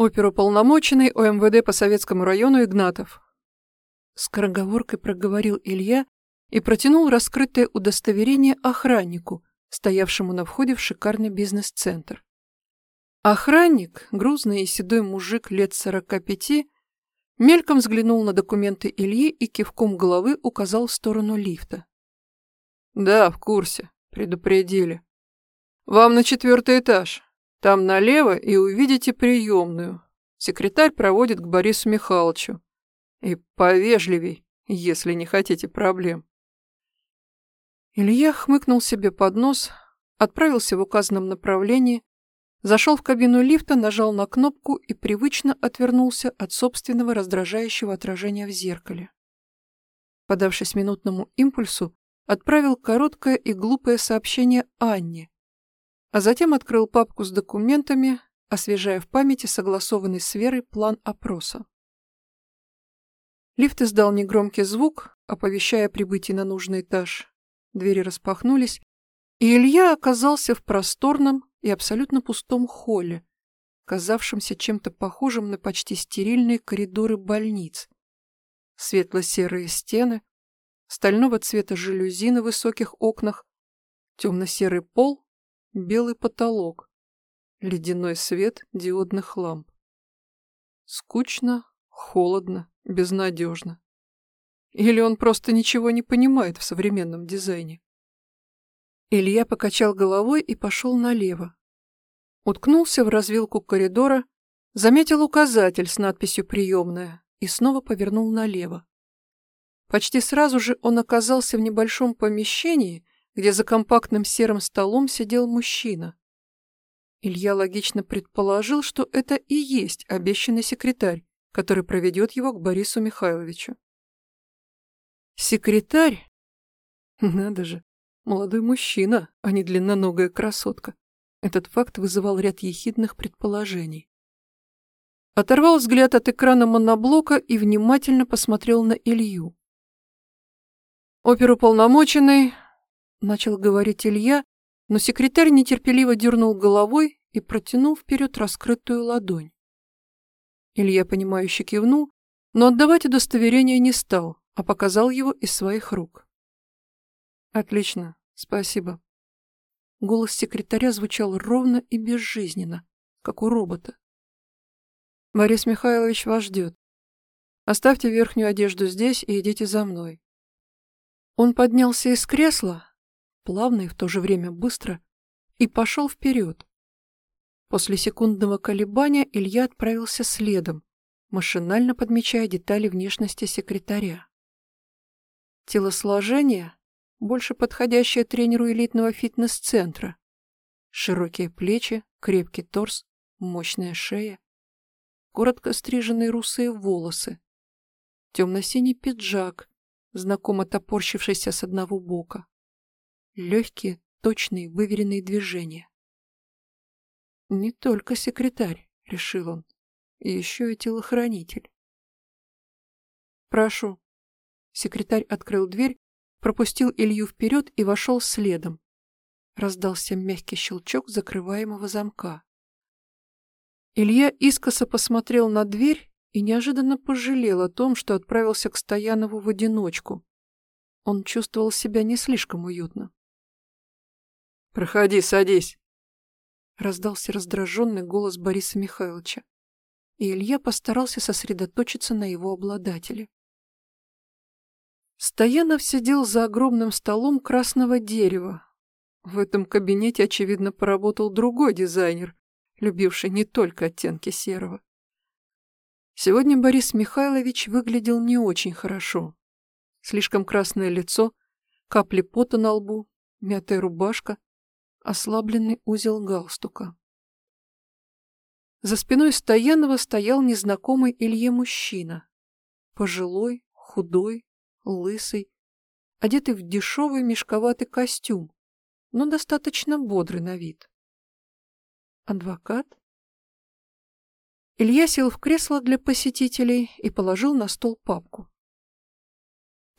Оперуполномоченный ОМВД по Советскому району Игнатов. Скороговоркой проговорил Илья и протянул раскрытое удостоверение охраннику, стоявшему на входе в шикарный бизнес-центр. Охранник, грузный и седой мужик лет сорока пяти, мельком взглянул на документы Ильи и кивком головы указал в сторону лифта. «Да, в курсе. Предупредили. Вам на четвертый этаж. Там налево и увидите приемную. Секретарь проводит к Борису Михайловичу. И повежливей, если не хотите проблем. Илья хмыкнул себе под нос, отправился в указанном направлении, зашел в кабину лифта, нажал на кнопку и привычно отвернулся от собственного раздражающего отражения в зеркале. Подавшись минутному импульсу, отправил короткое и глупое сообщение Анне, а затем открыл папку с документами, освежая в памяти согласованный с Верой план опроса. Лифт издал негромкий звук, оповещая прибытие на нужный этаж. Двери распахнулись, и Илья оказался в просторном и абсолютно пустом холле, казавшемся чем-то похожим на почти стерильные коридоры больниц. Светло-серые стены, стального цвета жалюзи на высоких окнах, темно-серый пол белый потолок, ледяной свет диодных ламп. Скучно, холодно, безнадежно. Или он просто ничего не понимает в современном дизайне? Илья покачал головой и пошел налево. Уткнулся в развилку коридора, заметил указатель с надписью «Приемная» и снова повернул налево. Почти сразу же он оказался в небольшом помещении, где за компактным серым столом сидел мужчина. Илья логично предположил, что это и есть обещанный секретарь, который проведет его к Борису Михайловичу. Секретарь? Надо же, молодой мужчина, а не длинноногая красотка. Этот факт вызывал ряд ехидных предположений. Оторвал взгляд от экрана моноблока и внимательно посмотрел на Илью. Оперуполномоченный начал говорить Илья, но секретарь нетерпеливо дернул головой и протянул вперед раскрытую ладонь. Илья, понимающе кивнул, но отдавать удостоверение не стал, а показал его из своих рук. «Отлично, спасибо». Голос секретаря звучал ровно и безжизненно, как у робота. «Борис Михайлович вас ждет. Оставьте верхнюю одежду здесь и идите за мной». Он поднялся из кресла, плавно и в то же время быстро, и пошел вперед. После секундного колебания Илья отправился следом, машинально подмечая детали внешности секретаря. Телосложение, больше подходящее тренеру элитного фитнес-центра. Широкие плечи, крепкий торс, мощная шея, коротко стриженные русые волосы, темно-синий пиджак, знакомо топорщившийся с одного бока. Легкие, точные, выверенные движения. Не только секретарь, решил он, еще и телохранитель. Прошу. Секретарь открыл дверь, пропустил Илью вперед и вошел следом. Раздался мягкий щелчок закрываемого замка. Илья искоса посмотрел на дверь и неожиданно пожалел о том, что отправился к Стоянову в одиночку. Он чувствовал себя не слишком уютно. «Проходи, садись!» Раздался раздраженный голос Бориса Михайловича, и Илья постарался сосредоточиться на его обладателе. Стоянов сидел за огромным столом красного дерева. В этом кабинете, очевидно, поработал другой дизайнер, любивший не только оттенки серого. Сегодня Борис Михайлович выглядел не очень хорошо. Слишком красное лицо, капли пота на лбу, мятая рубашка, ослабленный узел галстука. За спиной Стоянова стоял незнакомый Илье мужчина. Пожилой, худой, лысый, одетый в дешевый мешковатый костюм, но достаточно бодрый на вид. Адвокат? Илья сел в кресло для посетителей и положил на стол папку.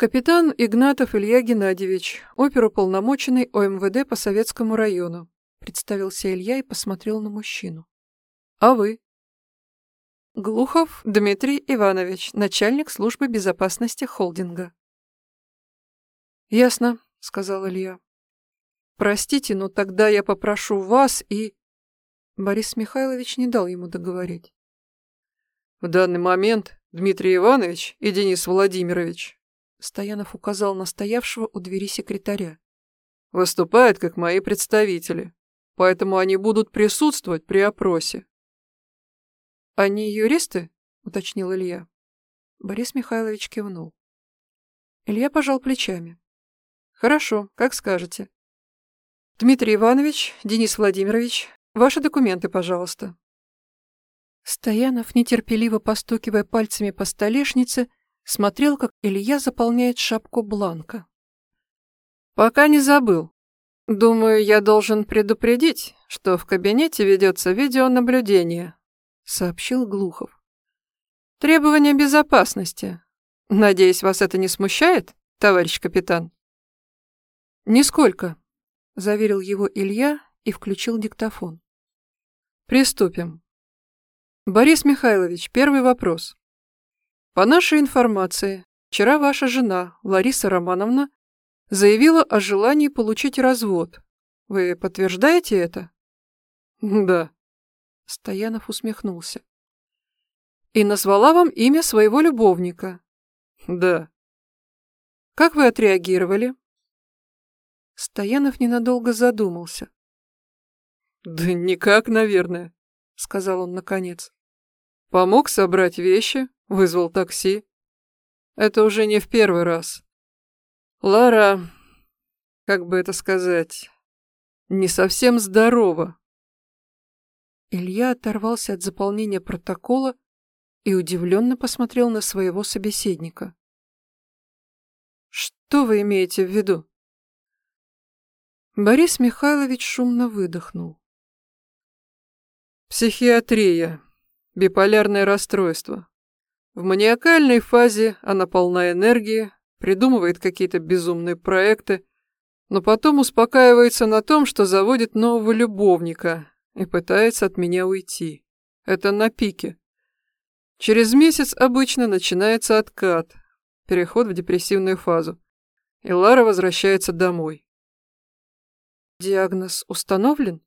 Капитан Игнатов Илья Геннадьевич, оперуполномоченный ОМВД по Советскому району. Представился Илья и посмотрел на мужчину. А вы? Глухов Дмитрий Иванович, начальник службы безопасности холдинга. «Ясно», — сказал Илья. «Простите, но тогда я попрошу вас и...» Борис Михайлович не дал ему договорить. «В данный момент Дмитрий Иванович и Денис Владимирович», Стоянов указал на стоявшего у двери секретаря. «Выступают как мои представители, поэтому они будут присутствовать при опросе». «Они юристы?» — уточнил Илья. Борис Михайлович кивнул. Илья пожал плечами. «Хорошо, как скажете. Дмитрий Иванович, Денис Владимирович, ваши документы, пожалуйста». Стоянов, нетерпеливо постукивая пальцами по столешнице, смотрел, как Илья заполняет шапку бланка. «Пока не забыл. Думаю, я должен предупредить, что в кабинете ведется видеонаблюдение», — сообщил Глухов. «Требования безопасности. Надеюсь, вас это не смущает, товарищ капитан?» «Нисколько», — заверил его Илья и включил диктофон. «Приступим. Борис Михайлович, первый вопрос. По нашей информации, вчера ваша жена, Лариса Романовна, заявила о желании получить развод. Вы подтверждаете это? Да. Стоянов усмехнулся. И назвала вам имя своего любовника. Да. Как вы отреагировали? Стоянов ненадолго задумался. «Да никак, наверное», — сказал он наконец. «Помог собрать вещи, вызвал такси. Это уже не в первый раз. Лара, как бы это сказать, не совсем здорова». Илья оторвался от заполнения протокола и удивленно посмотрел на своего собеседника. «Что вы имеете в виду?» Борис Михайлович шумно выдохнул. Психиатрия. Биполярное расстройство. В маниакальной фазе она полна энергии, придумывает какие-то безумные проекты, но потом успокаивается на том, что заводит нового любовника и пытается от меня уйти. Это на пике. Через месяц обычно начинается откат, переход в депрессивную фазу, и Лара возвращается домой. Диагноз установлен?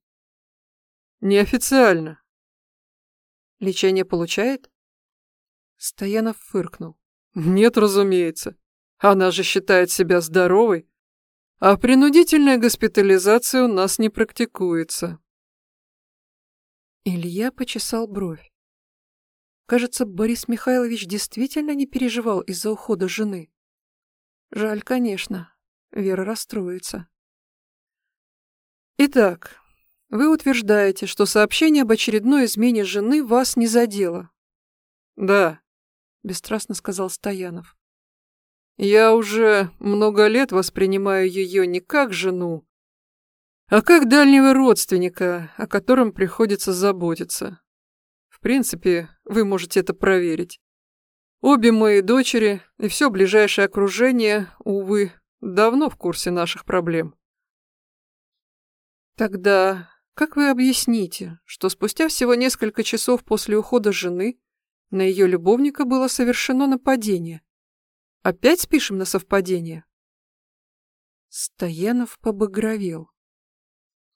Неофициально. Лечение получает? Стоянов фыркнул. Нет, разумеется. Она же считает себя здоровой. А принудительная госпитализация у нас не практикуется. Илья почесал бровь. Кажется, Борис Михайлович действительно не переживал из-за ухода жены. Жаль, конечно. Вера расстроится. Итак, вы утверждаете, что сообщение об очередной измене жены вас не задело. Да, бесстрастно сказал Стоянов. Я уже много лет воспринимаю ее не как жену, а как дальнего родственника, о котором приходится заботиться. В принципе, вы можете это проверить. Обе мои дочери и все ближайшее окружение, увы, давно в курсе наших проблем. Тогда как вы объясните, что спустя всего несколько часов после ухода жены на ее любовника было совершено нападение? Опять спишем на совпадение? Стоянов побагровел.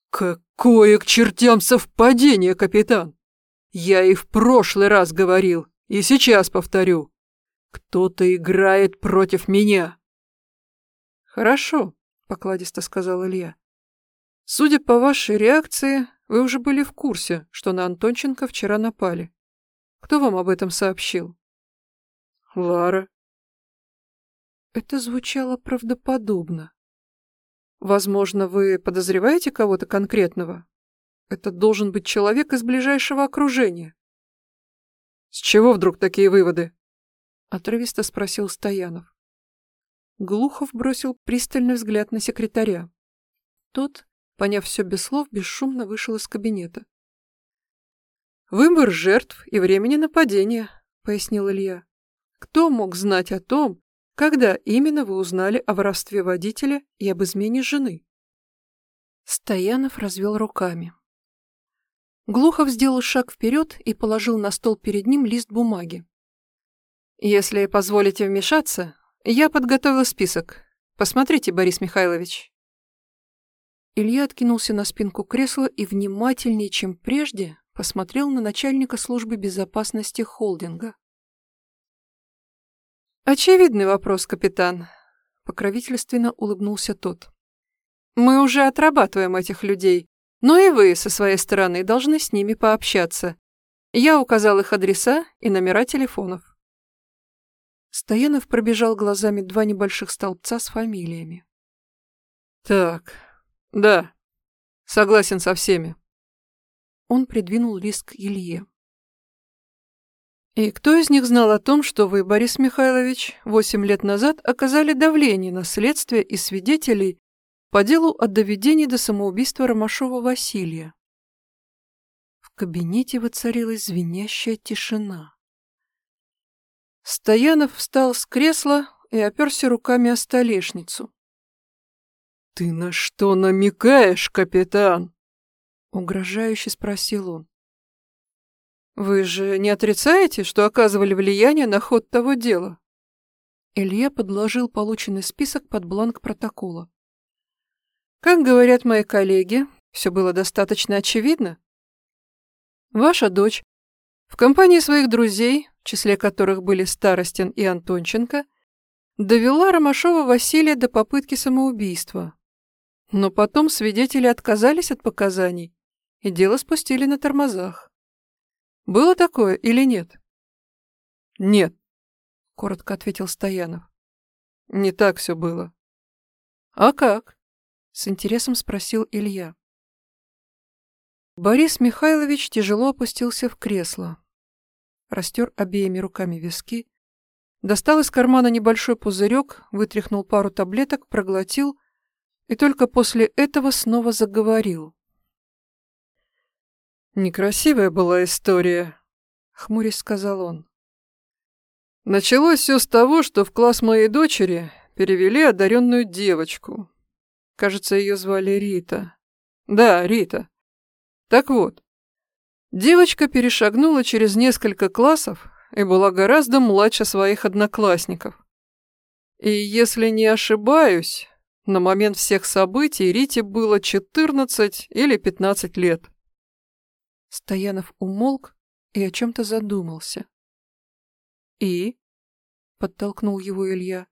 «Какое к чертям совпадение, капитан! Я и в прошлый раз говорил, и сейчас повторю. Кто-то играет против меня!» «Хорошо», — покладисто сказал Илья. Судя по вашей реакции, вы уже были в курсе, что на Антонченко вчера напали. Кто вам об этом сообщил? Лара. Это звучало правдоподобно. Возможно, вы подозреваете кого-то конкретного? Это должен быть человек из ближайшего окружения. С чего вдруг такие выводы? Отрывисто спросил Стоянов. Глухов бросил пристальный взгляд на секретаря. Тот Поняв все без слов, бесшумно вышел из кабинета. «Выбор жертв и времени нападения», — пояснил Илья. «Кто мог знать о том, когда именно вы узнали о воровстве водителя и об измене жены?» Стоянов развел руками. Глухов сделал шаг вперед и положил на стол перед ним лист бумаги. «Если позволите вмешаться, я подготовил список. Посмотрите, Борис Михайлович». Илья откинулся на спинку кресла и внимательнее, чем прежде, посмотрел на начальника службы безопасности холдинга. «Очевидный вопрос, капитан», — покровительственно улыбнулся тот. «Мы уже отрабатываем этих людей, но и вы со своей стороны должны с ними пообщаться. Я указал их адреса и номера телефонов». Стоянов пробежал глазами два небольших столбца с фамилиями. «Так, да, согласен со всеми». Он придвинул лист к Илье. «И кто из них знал о том, что вы, Борис Михайлович, восемь лет назад оказали давление на следствие и свидетелей по делу о доведении до самоубийства Ромашова Василия?» В кабинете воцарилась звенящая тишина. Стоянов встал с кресла и оперся руками о столешницу. «Ты на что намекаешь, капитан?» Угрожающе спросил он. «Вы же не отрицаете, что оказывали влияние на ход того дела?» Илья подложил полученный список под бланк протокола. «Как говорят мои коллеги, все было достаточно очевидно. Ваша дочь в компании своих друзей в числе которых были Старостин и Антонченко, довела Ромашова Василия до попытки самоубийства. Но потом свидетели отказались от показаний, и дело спустили на тормозах. Было такое или нет? Нет, коротко ответил Стоянов. Не так все было. А как? С интересом спросил Илья. Борис Михайлович тяжело опустился в кресло растер обеими руками виски, достал из кармана небольшой пузырек, вытряхнул пару таблеток, проглотил и только после этого снова заговорил. «Некрасивая была история», — хмурясь сказал он. «Началось все с того, что в класс моей дочери перевели одаренную девочку. Кажется, ее звали Рита. Да, Рита. Так вот, Девочка перешагнула через несколько классов и была гораздо младше своих одноклассников. И если не ошибаюсь, на момент всех событий Рите было 14 или 15 лет. Стоянов умолк и о чем-то задумался. «И?» — подтолкнул его Илья.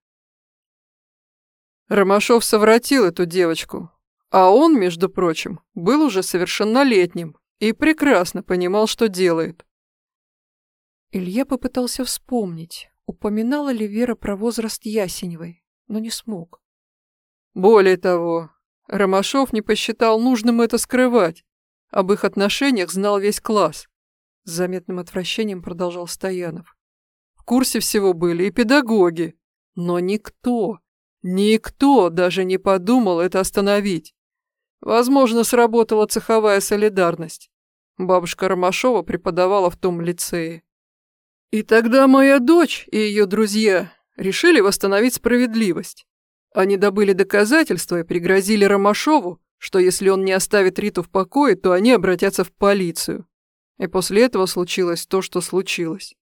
Ромашов совратил эту девочку, а он, между прочим, был уже совершеннолетним и прекрасно понимал, что делает. Илья попытался вспомнить, упоминала ли Вера про возраст Ясеневой, но не смог. Более того, Ромашов не посчитал нужным это скрывать. Об их отношениях знал весь класс. С заметным отвращением продолжал Стоянов. В курсе всего были и педагоги, но никто, никто даже не подумал это остановить. Возможно, сработала цеховая солидарность. Бабушка Ромашова преподавала в том лицее. И тогда моя дочь и ее друзья решили восстановить справедливость. Они добыли доказательства и пригрозили Ромашову, что если он не оставит Риту в покое, то они обратятся в полицию. И после этого случилось то, что случилось.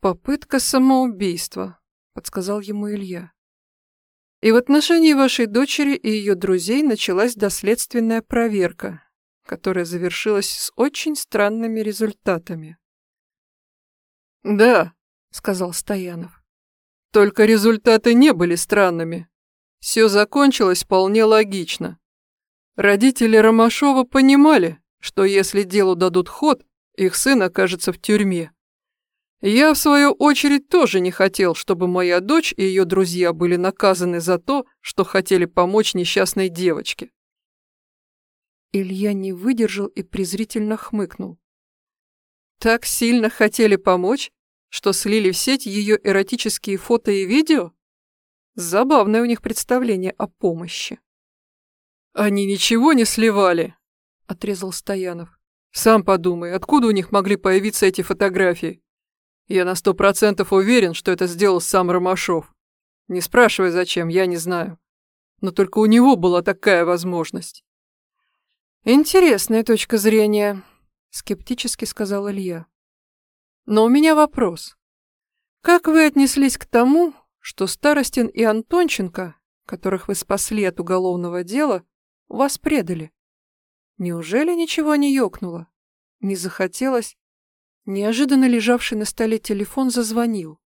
«Попытка самоубийства», — подсказал ему Илья. И в отношении вашей дочери и ее друзей началась доследственная проверка, которая завершилась с очень странными результатами. «Да», — сказал Стоянов. «Только результаты не были странными. Все закончилось вполне логично. Родители Ромашова понимали, что если делу дадут ход, их сын окажется в тюрьме. Я, в свою очередь, тоже не хотел, чтобы моя дочь и ее друзья были наказаны за то, что хотели помочь несчастной девочке. Илья не выдержал и презрительно хмыкнул. Так сильно хотели помочь, что слили в сеть ее эротические фото и видео? Забавное у них представление о помощи. Они ничего не сливали, отрезал Стоянов. Сам подумай, откуда у них могли появиться эти фотографии? Я на сто процентов уверен, что это сделал сам Ромашов. Не спрашивай, зачем, я не знаю. Но только у него была такая возможность. Интересная точка зрения, скептически сказал Илья. Но у меня вопрос. Как вы отнеслись к тому, что Старостин и Антонченко, которых вы спасли от уголовного дела, вас предали? Неужели ничего не ёкнуло? Не захотелось? Неожиданно лежавший на столе телефон зазвонил.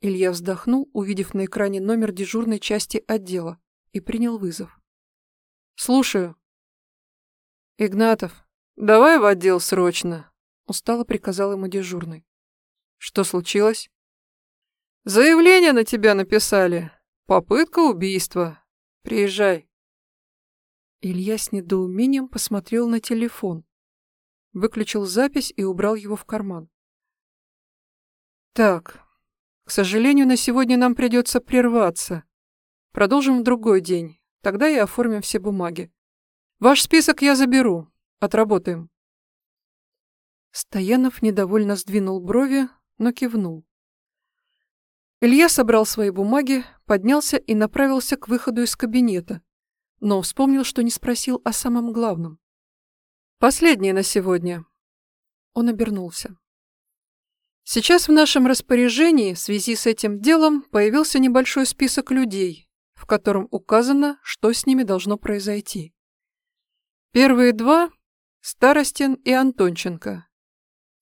Илья вздохнул, увидев на экране номер дежурной части отдела, и принял вызов. «Слушаю». «Игнатов, давай в отдел срочно», — устало приказал ему дежурный. «Что случилось?» «Заявление на тебя написали. Попытка убийства. Приезжай». Илья с недоумением посмотрел на телефон, выключил запись и убрал его в карман. «Так, к сожалению, на сегодня нам придется прерваться. Продолжим в другой день. Тогда и оформим все бумаги. Ваш список я заберу. Отработаем. Стоянов недовольно сдвинул брови, но кивнул. Илья собрал свои бумаги, поднялся и направился к выходу из кабинета, но вспомнил, что не спросил о самом главном. «Последнее на сегодня». Он обернулся. Сейчас в нашем распоряжении в связи с этим делом появился небольшой список людей, в котором указано, что с ними должно произойти. Первые два – Старостин и Антонченко.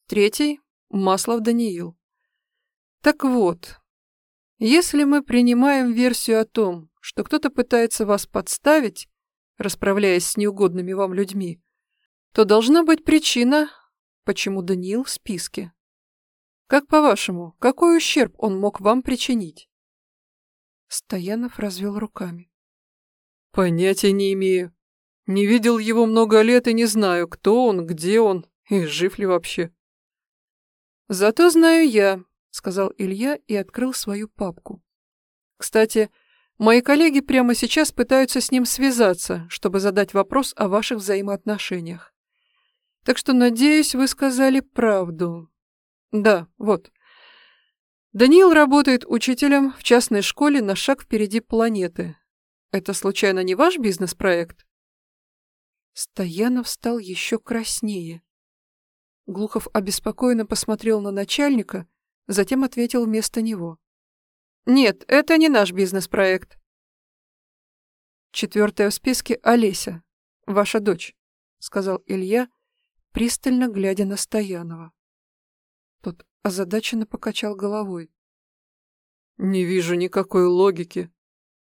Третий – Маслов Даниил. Так вот, если мы принимаем версию о том, что кто-то пытается вас подставить, расправляясь с неугодными вам людьми, то должна быть причина, почему Даниил в списке. Как по-вашему, какой ущерб он мог вам причинить? Стоянов развел руками. Понятия не имею. Не видел его много лет и не знаю, кто он, где он и жив ли вообще. Зато знаю я, сказал Илья и открыл свою папку. Кстати, мои коллеги прямо сейчас пытаются с ним связаться, чтобы задать вопрос о ваших взаимоотношениях. Так что, надеюсь, вы сказали правду. Да, вот. Даниил работает учителем в частной школе на шаг впереди планеты. Это случайно не ваш бизнес-проект? Стоянов стал еще краснее. Глухов обеспокоенно посмотрел на начальника, затем ответил вместо него. «Нет, это не наш бизнес-проект». «Четвертая в списке Олеся, ваша дочь», — сказал Илья, пристально глядя на Стоянова. Тот озадаченно покачал головой. «Не вижу никакой логики.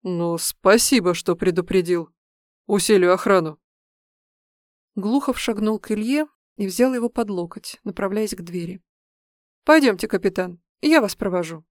Но спасибо, что предупредил. Усилю охрану». Глухов шагнул к Илье и взял его под локоть, направляясь к двери. «Пойдемте, капитан, я вас провожу».